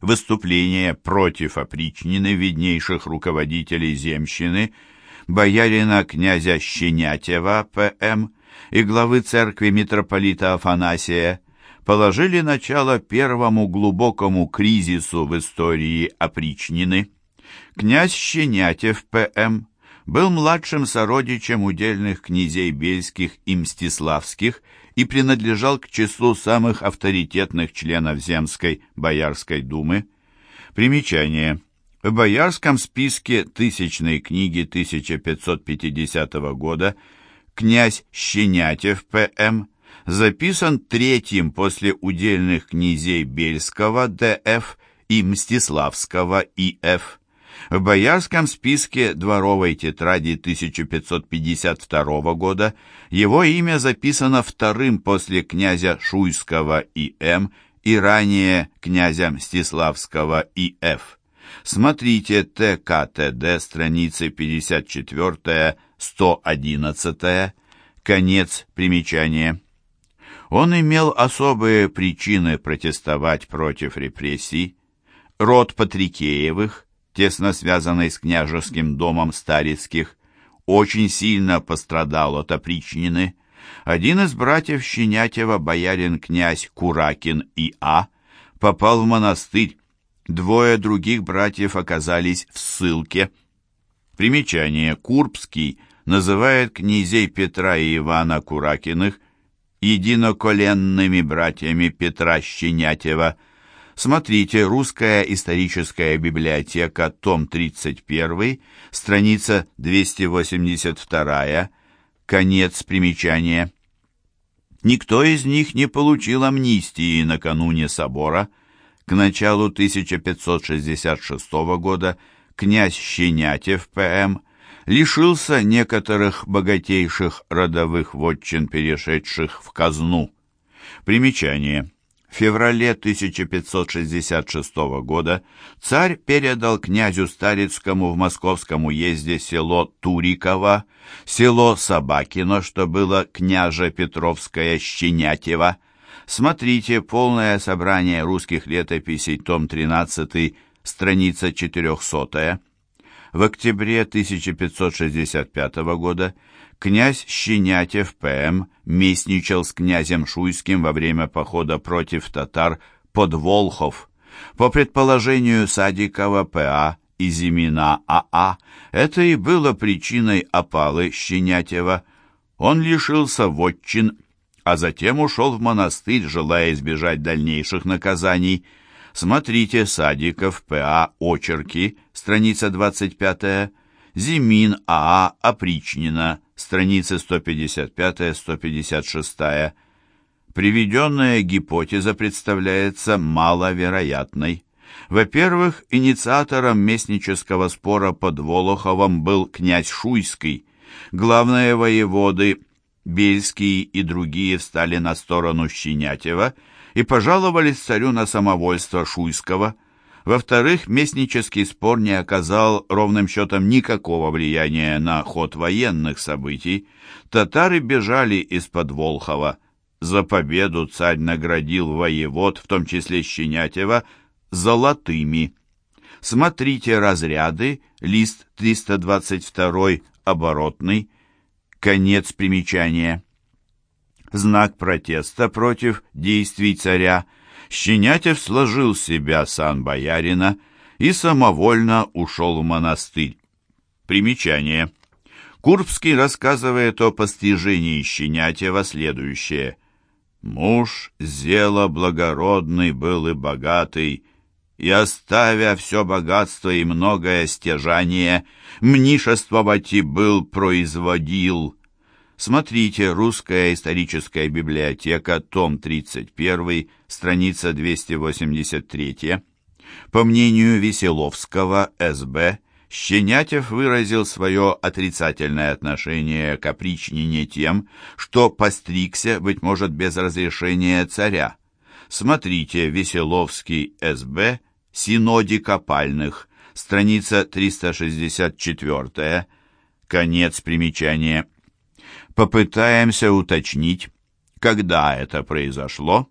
выступления против опричнины виднейших руководителей земщины, боярина князя Щенятева П.М. и главы церкви митрополита Афанасия положили начало первому глубокому кризису в истории опричнины. Князь Щенятев П.М. был младшим сородичем удельных князей Бельских и Мстиславских и принадлежал к числу самых авторитетных членов Земской Боярской думы. Примечание. В Боярском списке тысячной книги 1550 года князь Щенятев П.М. записан третьим после удельных князей Бельского Д.Ф. и Мстиславского И.Ф. В боярском списке дворовой тетради 1552 года его имя записано вторым после князя Шуйского И.М. и ранее князя Мстиславского И.Ф. Смотрите ТКТД, страницы 54-111, конец примечания. Он имел особые причины протестовать против репрессий. Род Патрикеевых – тесно связанный с княжеским домом Старицких, очень сильно пострадал от опричнины. Один из братьев Щенятева, боярин князь Куракин и А, попал в монастырь. Двое других братьев оказались в ссылке. Примечание. Курбский называет князей Петра и Ивана Куракиных единоколенными братьями Петра Щенятева – Смотрите «Русская историческая библиотека», том 31, страница 282, конец примечания. Никто из них не получил амнистии накануне собора. К началу 1566 года князь Щенятев П.М. лишился некоторых богатейших родовых вотчин, перешедших в казну. Примечание. В феврале 1566 года царь передал князю Старицкому в московском уезде село Туриково, село Собакино, что было княж Петровское Щенятево. Смотрите полное собрание русских летописей, том 13, страница 400. В октябре 1565 года князь Щенятев П.М. местничал с князем Шуйским во время похода против татар под Волхов. По предположению Садикова П.А. и Зимина А.А., это и было причиной опалы Щенятева. Он лишился вотчин, а затем ушел в монастырь, желая избежать дальнейших наказаний. Смотрите Садиков П.А. Очерки, страница 25 Зимин А.А. Опричнина, страницы 155-156. Приведенная гипотеза представляется маловероятной. Во-первых, инициатором местнического спора под Волоховом был князь Шуйский. Главные воеводы Бельский и другие встали на сторону Щенятева и пожаловались царю на самовольство Шуйского – во-вторых, местнический спор не оказал ровным счетом никакого влияния на ход военных событий. Татары бежали из-под Волхова. За победу царь наградил воевод, в том числе Щенятева, золотыми. Смотрите разряды, лист 322, оборотный, конец примечания. Знак протеста против действий царя – Щенятев сложил себя сан боярина и самовольно ушел в монастырь. Примечание. Курбский рассказывает о пострижении Щенятева следующее. «Муж зело благородный был и богатый, и, оставя все богатство и многое стяжание, мнишествовать и был производил». Смотрите «Русская историческая библиотека», том 31, страница 283. По мнению Веселовского, СБ, Щенятев выразил свое отрицательное отношение к опричнине тем, что постригся, быть может, без разрешения царя. Смотрите Веселовский, СБ, Синоди Копальных, страница 364, конец примечания. Попытаемся уточнить, когда это произошло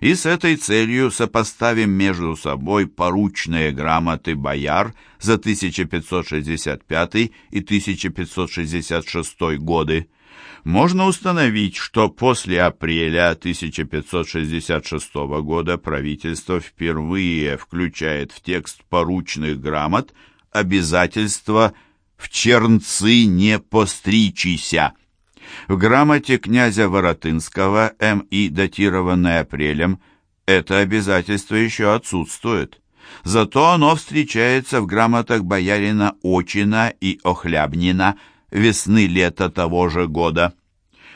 и с этой целью сопоставим между собой поручные грамоты бояр за 1565 и 1566 годы. Можно установить, что после апреля 1566 года правительство впервые включает в текст поручных грамот обязательство «в чернцы не постричися». В грамоте князя Воротынского М.И., датированной апрелем, это обязательство еще отсутствует. Зато оно встречается в грамотах боярина Очина и Охлябнина весны-лета того же года.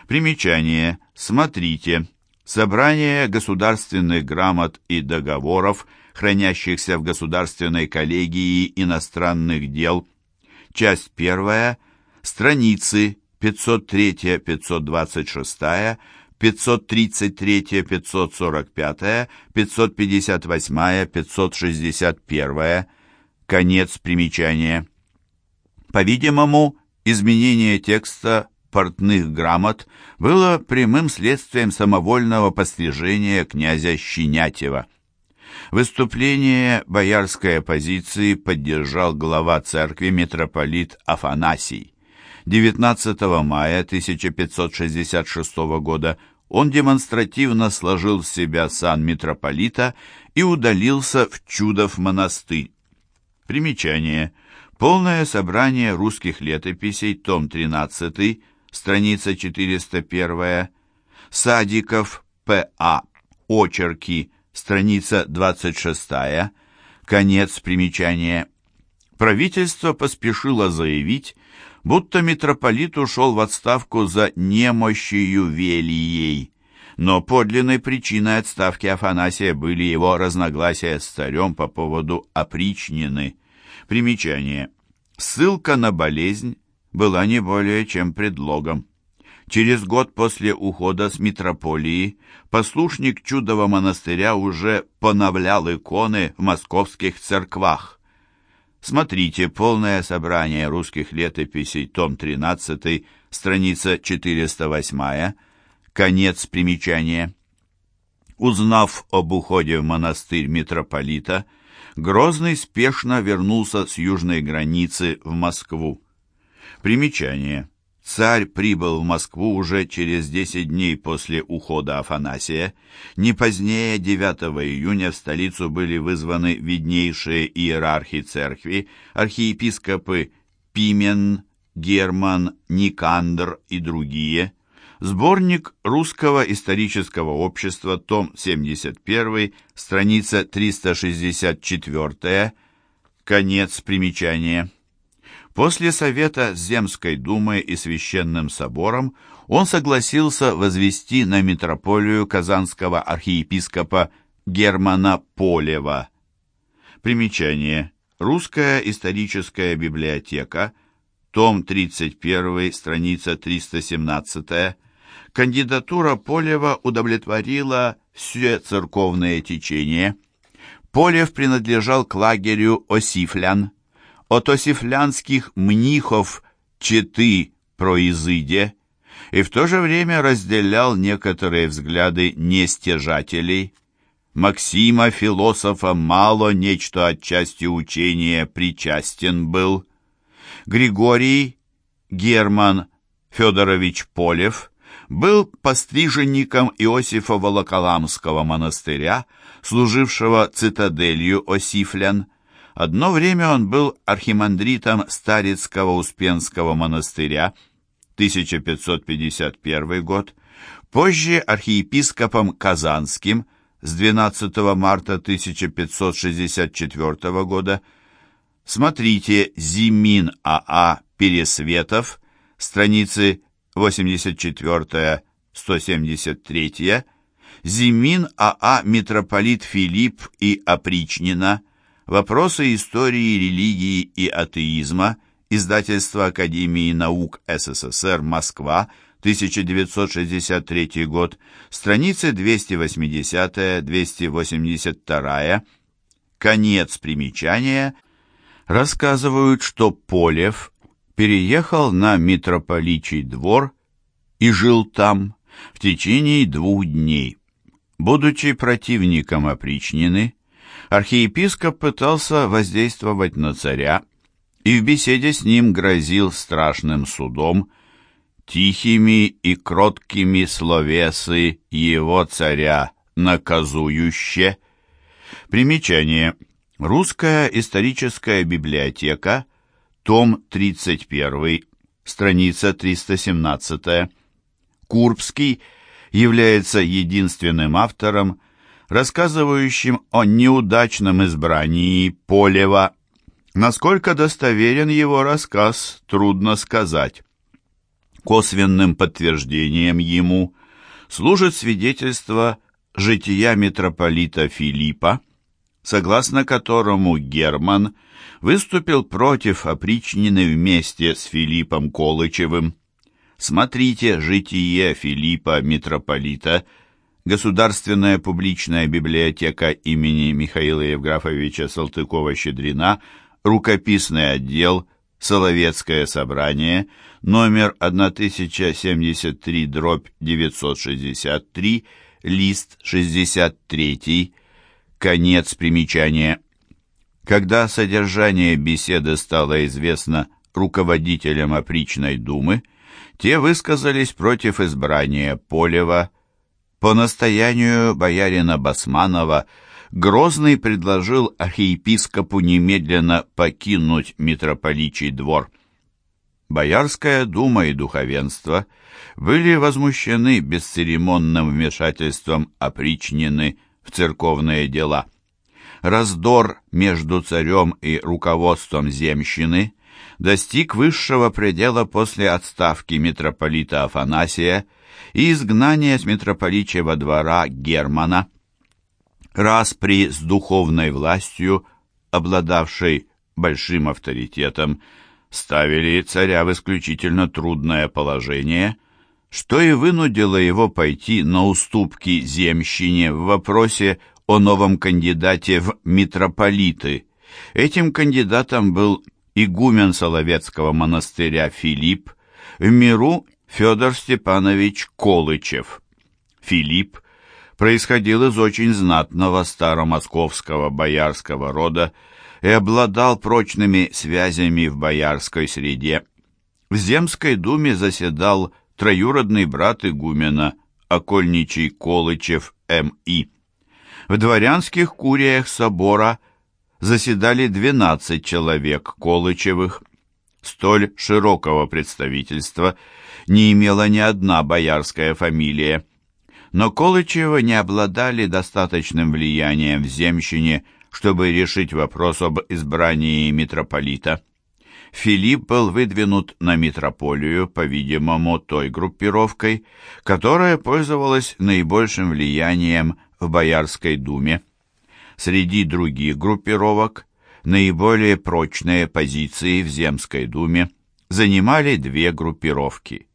Примечание. Смотрите. Собрание государственных грамот и договоров, хранящихся в Государственной коллегии иностранных дел. Часть первая. Страницы 503, 526, 533, 545, 558, 561. Конец примечания. По-видимому, изменение текста портных грамот было прямым следствием самовольного пострижения князя Щенятева. Выступление боярской оппозиции поддержал глава церкви митрополит Афанасий. 19 мая 1566 года он демонстративно сложил с себя сан митрополита и удалился в Чудов монастырь. Примечание. Полное собрание русских летописей, том 13, страница 401, Садиков, П.А., Очерки, страница 26, конец примечания. Правительство поспешило заявить, будто митрополит ушел в отставку за немощью Велией. Но подлинной причиной отставки Афанасия были его разногласия с царем по поводу опричнины. Примечание. Ссылка на болезнь была не более чем предлогом. Через год после ухода с митрополии послушник чудового монастыря уже поновлял иконы в московских церквах. Смотрите полное собрание русских летописей, том 13, страница 408, конец примечания. Узнав об уходе в монастырь митрополита, Грозный спешно вернулся с южной границы в Москву. Примечание. Царь прибыл в Москву уже через 10 дней после ухода Афанасия. Не позднее 9 июня в столицу были вызваны виднейшие иерархи церкви, архиепископы Пимен, Герман, Никандр и другие. Сборник Русского исторического общества, том 71, страница 364, конец примечания. После совета с Земской думой и Священным собором он согласился возвести на митрополию казанского архиепископа Германа Полева. Примечание. Русская историческая библиотека, том 31, страница 317. Кандидатура Полева удовлетворила все церковное течение. Полев принадлежал к лагерю осифлян от осифлянских мнихов Четы произыде и в то же время разделял некоторые взгляды нестяжателей. Максима, философа, мало нечто отчасти учения причастен был. Григорий Герман Федорович Полев был постриженником Иосифа Волоколамского монастыря, служившего цитаделью Осифлян, Одно время он был архимандритом Старицкого Успенского монастыря, 1551 год, позже архиепископом Казанским с 12 марта 1564 года. Смотрите Зимин А.А. Пересветов, страницы 84-173, Зимин А.А. Митрополит Филипп и Опричнина, Вопросы истории, религии и атеизма. Издательство Академии наук СССР. Москва. 1963 год. Страницы 280-282. Конец примечания. Рассказывают, что Полев переехал на митрополичий двор и жил там в течение двух дней. Будучи противником опричнины, архиепископ пытался воздействовать на царя и в беседе с ним грозил страшным судом, тихими и кроткими словесы его царя наказующе. Примечание. Русская историческая библиотека, том 31, страница 317. Курбский является единственным автором, рассказывающим о неудачном избрании Полева. Насколько достоверен его рассказ, трудно сказать. Косвенным подтверждением ему служит свидетельство жития митрополита Филиппа, согласно которому Герман выступил против опричнины вместе с Филиппом Колычевым. Смотрите «Житие Филиппа митрополита», Государственная публичная библиотека имени Михаила Евграфовича Салтыкова-Щедрина, рукописный отдел, Соловецкое собрание, номер 1073, дробь 963, лист 63, конец примечания. Когда содержание беседы стало известно руководителям опричной думы, те высказались против избрания Полева. По настоянию боярина Басманова Грозный предложил архиепископу немедленно покинуть митрополичий двор. Боярская дума и духовенство были возмущены бесцеремонным вмешательством опричнины в церковные дела. Раздор между царем и руководством земщины достиг высшего предела после отставки митрополита Афанасия и изгнания с митрополичьего двора Германа. Распри с духовной властью, обладавшей большим авторитетом, ставили царя в исключительно трудное положение, что и вынудило его пойти на уступки земщине в вопросе о новом кандидате в митрополиты. Этим кандидатом был игумен Соловецкого монастыря Филипп, в миру Федор Степанович Колычев. Филипп происходил из очень знатного старомосковского боярского рода и обладал прочными связями в боярской среде. В Земской думе заседал троюродный брат игумена, окольничий Колычев М.И. В дворянских куриях собора заседали 12 человек Колычевых. Столь широкого представительства не имела ни одна боярская фамилия. Но Колычевы не обладали достаточным влиянием в земщине, чтобы решить вопрос об избрании митрополита. Филипп был выдвинут на митрополию, по-видимому, той группировкой, которая пользовалась наибольшим влиянием в Боярской думе. Среди других группировок наиболее прочные позиции в Земской думе занимали две группировки.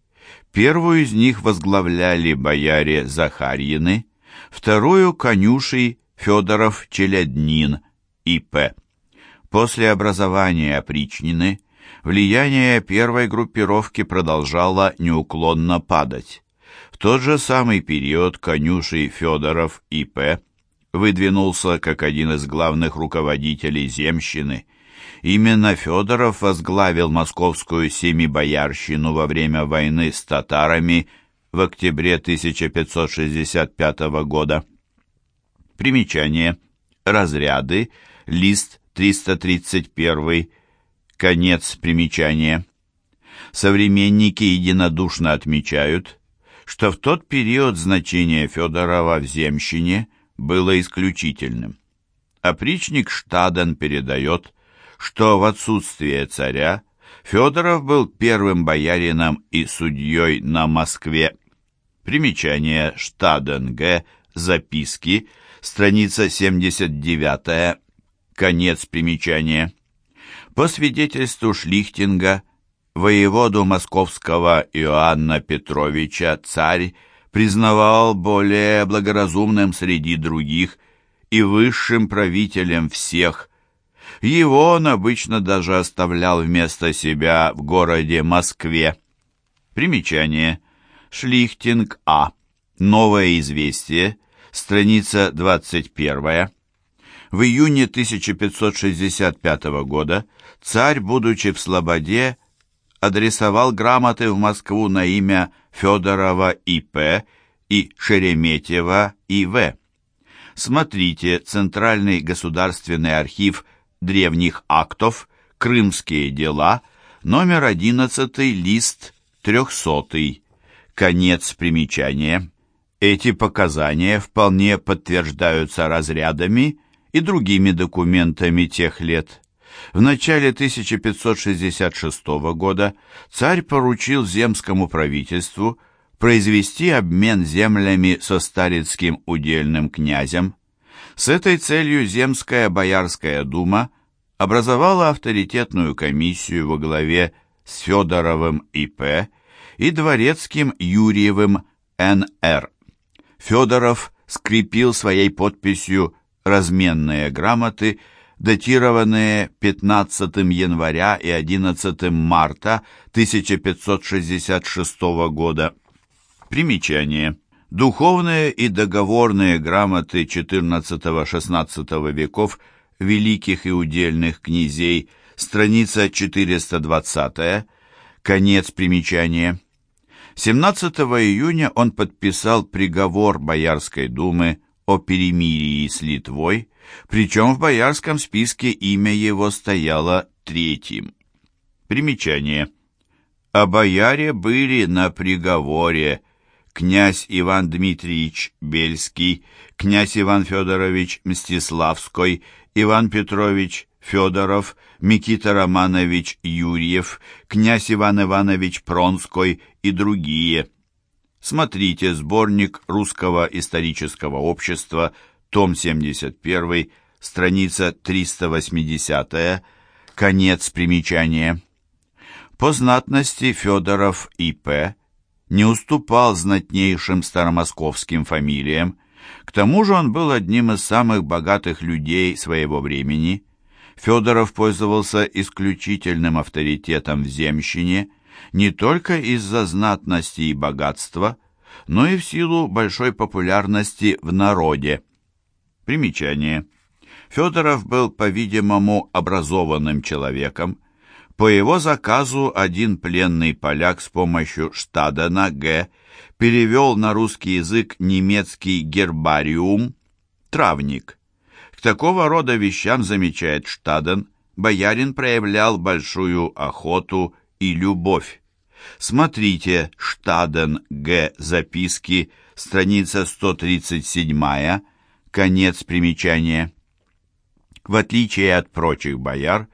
Первую из них возглавляли бояре Захарьины, вторую – конюший Федоров-Челяднин, И.П. После образования опричнины влияние первой группировки продолжало неуклонно падать. В тот же самый период конюший Федоров И.П. выдвинулся как один из главных руководителей земщины. Именно Федоров возглавил московскую семибоярщину во время войны с татарами в октябре 1565 года. Примечание. Разряды. Лист 331. Конец примечания. Современники единодушно отмечают, что в тот период значение Федорова в земщине было исключительным. Опричник Штаден передает, что в отсутствие царя Федоров был первым боярином и судьей на Москве. Примечание Штаден Г. Записки, страница 79 конец примечания. По свидетельству Шлихтинга, воеводу московского Иоанна Петровича царь признавал более благоразумным среди других и высшим правителем всех. Его он обычно даже оставлял вместо себя в городе Москве. Примечание. Шлихтинг А. Новое известие. страница 21. В июне 1565 года царь, будучи в Слободе, адресовал грамоты в Москву на имя Федорова И.П. и Шереметьева И.В. Смотрите Центральный государственный архив древних актов, Крымские дела, номер 11, лист 300. Конец примечания. Эти показания вполне подтверждаются разрядами и другими документами тех лет. В начале 1566 года царь поручил земскому правительству произвести обмен землями со старицким удельным князем. С этой целью Земская Боярская дума образовала авторитетную комиссию во главе с Федоровым И.П. и Дворецким Юрьевым Н.Р. Федоров скрепил своей подписью разменные грамоты, датированные 15 января и 11 марта 1566 года. Примечание. Духовные и договорные грамоты XIV-XVI веков великих и удельных князей, страница 420, конец примечания. 17 июня он подписал приговор Боярской думы о перемирии с Литвой, причем в боярском списке имя его стояло третьим. Примечание. О бояре были на приговоре князь Иван Дмитриевич Бельский, князь Иван Федорович Мстиславской, Иван Петрович Федоров, Микита Романович Юрьев, князь Иван Иванович Пронской и другие. Смотрите сборник Русского исторического общества, том 71, страница 380, конец примечания. По знатности Федоров И.П. не уступал знатнейшим старомосковским фамилиям, к тому же он был одним из самых богатых людей своего времени. Федоров пользовался исключительным авторитетом в земщине не только из-за знатности и богатства, но и в силу большой популярности в народе. Примечание. Федоров был, по-видимому, образованным человеком. По его заказу один пленный поляк с помощью Штадена Г. перевел на русский язык немецкий гербариум «Травник». К такого рода вещам, замечает Штаден, боярин проявлял большую охоту и любовь. Смотрите Штаден Г. Записки, страница 137, конец примечания. В отличие от прочих бояр,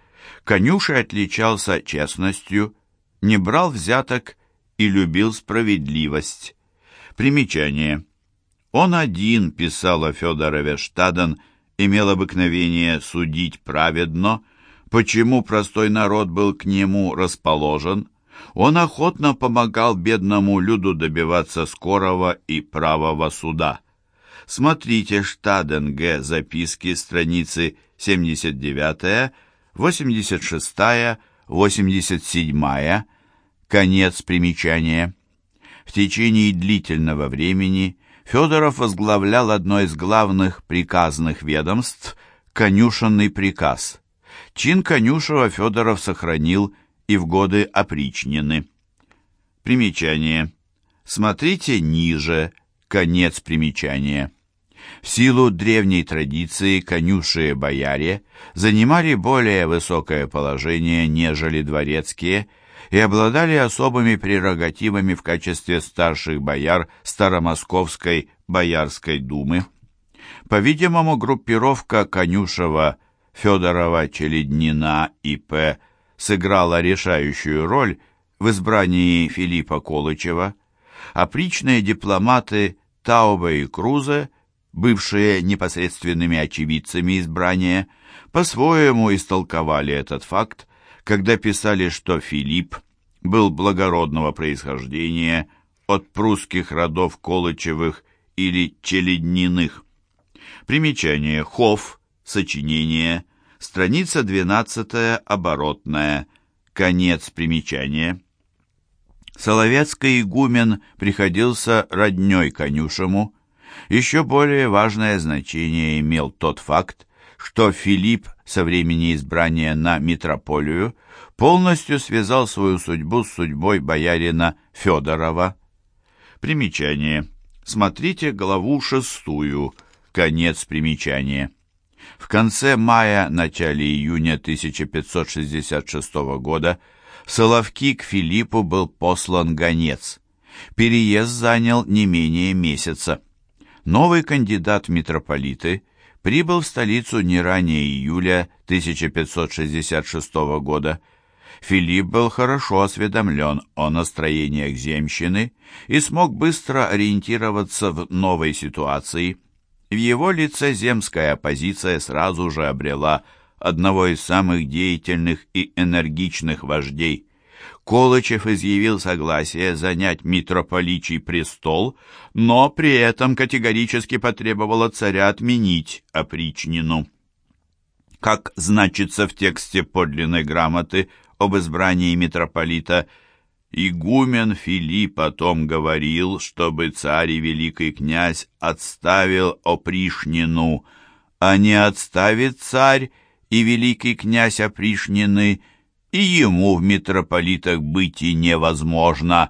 Конюший отличался честностью, не брал взяток и любил справедливость. Примечание. Он один, писал о Федорове Штаден, имел обыкновение судить праведно, почему простой народ был к нему расположен. Он охотно помогал бедному люду добиваться скорого и правого суда. Смотрите Штаден Г. Записки, страницы 79 86 87 конец примечания. В течение длительного времени Федоров возглавлял одно из главных приказных ведомств – конюшенный приказ. Чин конюшева Федоров сохранил и в годы опричнины. Примечание. Смотрите ниже, конец примечания. В силу древней традиции конюшие бояре занимали более высокое положение, нежели дворецкие, и обладали особыми прерогативами в качестве старших бояр Старомосковской Боярской думы. По-видимому, группировка Конюшева, Федорова, Челеднина и П. сыграла решающую роль в избрании Филиппа Колычева. Опричные дипломаты Таубе и Крузе – бывшие непосредственными очевидцами избрания, по-своему истолковали этот факт, когда писали, что Филипп был благородного происхождения от прусских родов Колычевых или Челедниных. Примечание. Хофф, сочинение, страница 12 оборотная, конец примечания. Соловецкий игумен приходился роднёй конюшему, Еще более важное значение имел тот факт, что Филипп со времени избрания на митрополию полностью связал свою судьбу с судьбой боярина Федорова. Примечание. Смотрите главу шестую. Конец примечания. В конце мая-начале июня 1566 года в Соловки к Филиппу был послан гонец. Переезд занял не менее месяца. Новый кандидат в митрополиты прибыл в столицу не ранее июля 1566 года. Филипп был хорошо осведомлен о настроениях земщины и смог быстро ориентироваться в новой ситуации. В его лице земская оппозиция сразу же обрела одного из самых деятельных и энергичных вождей. Колычев изъявил согласие занять митрополичий престол, но при этом категорически потребовал от царя отменить опричнину. Как значится в тексте подлинной грамоты об избрании митрополита, игумен Филипп потом говорил, чтобы царь и великий князь отставил опришнину, а не отставит царь и великий князь опришнины, и ему в митрополитах быть и невозможно,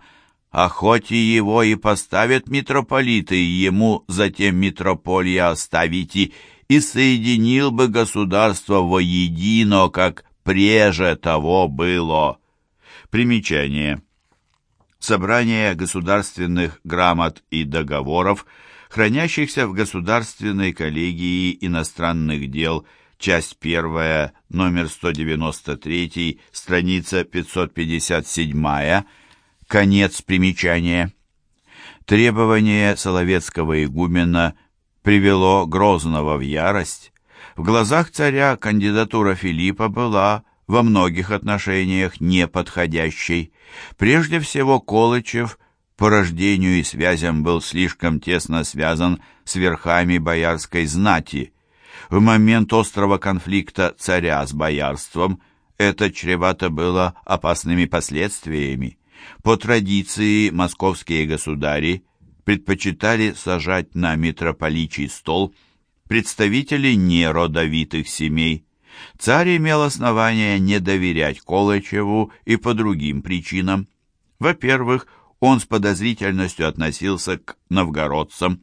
а хоть и его и поставят митрополиты, и ему затем митрополия оставите, и соединил бы государство воедино, как преже того было. Примечание. Собрание государственных грамот и договоров, хранящихся в Государственной коллегии иностранных дел, часть первая, номер 193, страница 557, конец примечания. Требование Соловецкого игумена привело Грозного в ярость. В глазах царя кандидатура Филиппа была во многих отношениях неподходящей. Прежде всего, Колычев по рождению и связям был слишком тесно связан с верхами боярской знати. В момент острого конфликта царя с боярством это чревато было опасными последствиями. По традиции московские государи предпочитали сажать на митрополичий стол представителей неродовитых семей. Царь имел основания не доверять Колычеву и по другим причинам. Во-первых, он с подозрительностью относился к новгородцам.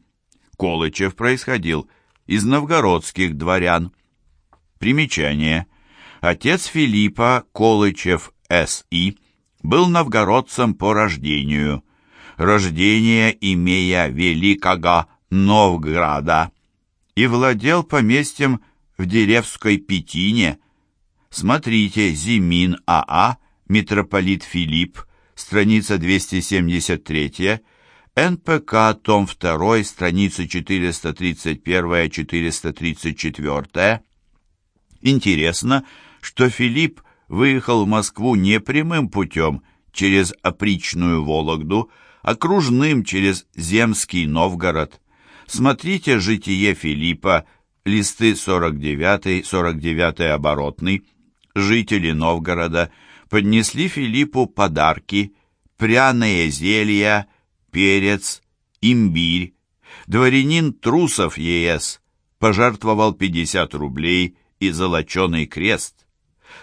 Колычев происходил из новгородских дворян. Примечание. Отец Филиппа, Колычев С.И., был новгородцем по рождению. Рождение имея великого Новграда и владел поместьем в Деревской Петине. Смотрите Зимин А.А., митрополит Филипп, страница 273, НПК, том 2, страницы 431-434. Интересно, что Филипп выехал в Москву не прямым путем через опричную Вологду, а кружным через Земский Новгород. Смотрите «Житие Филиппа», листы 49-49 оборотный. Жители Новгорода поднесли Филиппу подарки, пряные зелья, перец, имбирь. Дворянин Трусов ЕС пожертвовал 50 рублей и золоченый крест.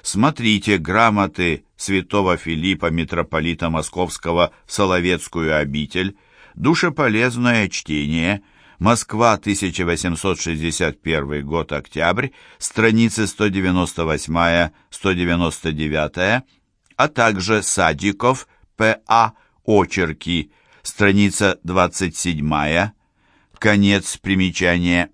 Смотрите грамоты святого Филиппа, митрополита Московского, Соловецкую обитель, душеполезное чтение, Москва, 1861 год, октябрь, страницы 198-199, а также Садиков, П.А., очерки, страница 27, конец примечания.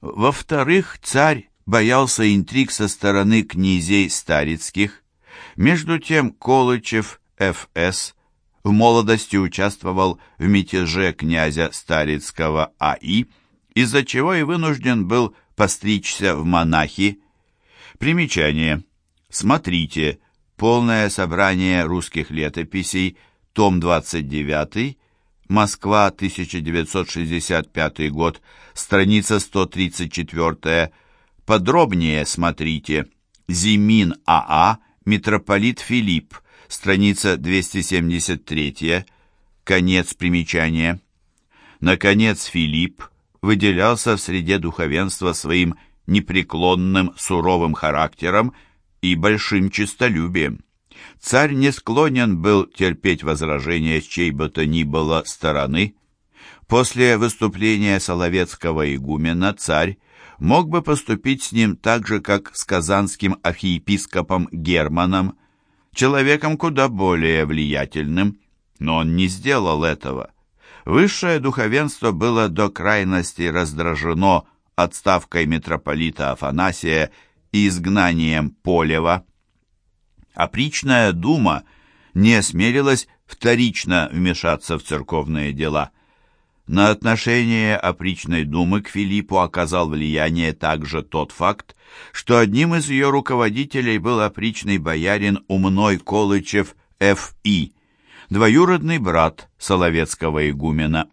Во-вторых, царь боялся интриг со стороны князей старицких. Между тем Колычев, Ф.С., в молодости участвовал в мятеже князя Старицкого А.И., из-за чего и вынужден был постричься в монахи. Примечание. Смотрите. Полное собрание русских летописей, том 29, Москва, 1965 год, страница 134. Подробнее смотрите. Зимин А.А., митрополит Филипп, страница 273, конец примечания. Наконец Филипп выделялся в среде духовенства своим непреклонным суровым характером и большим честолюбием. Царь не склонен был терпеть возражения с чьей бы то ни было стороны. После выступления Соловецкого игумена царь мог бы поступить с ним так же, как с казанским архиепископом Германом, человеком куда более влиятельным, но он не сделал этого. Высшее духовенство было до крайности раздражено отставкой митрополита Афанасия и изгнанием Полева. Опричная дума не осмелилась вторично вмешаться в церковные дела. На отношение опричной думы к Филиппу оказал влияние также тот факт, что одним из ее руководителей был опричный боярин Умной Колычев Ф.И., двоюродный брат Соловецкого игумена.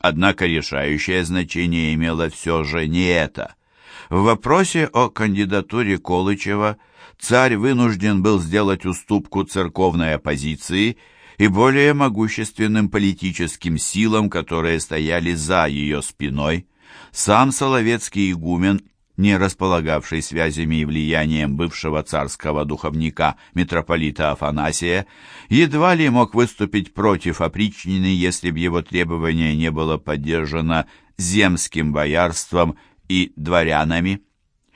Однако решающее значение имело все же не это. В вопросе о кандидатуре Колычева царь вынужден был сделать уступку церковной оппозиции и более могущественным политическим силам, которые стояли за ее спиной. Сам Соловецкий игумен не располагавший связями и влиянием бывшего царского духовника митрополита Афанасия, едва ли мог выступить против опричнины, если б его требование не было поддержано земским боярством и дворянами.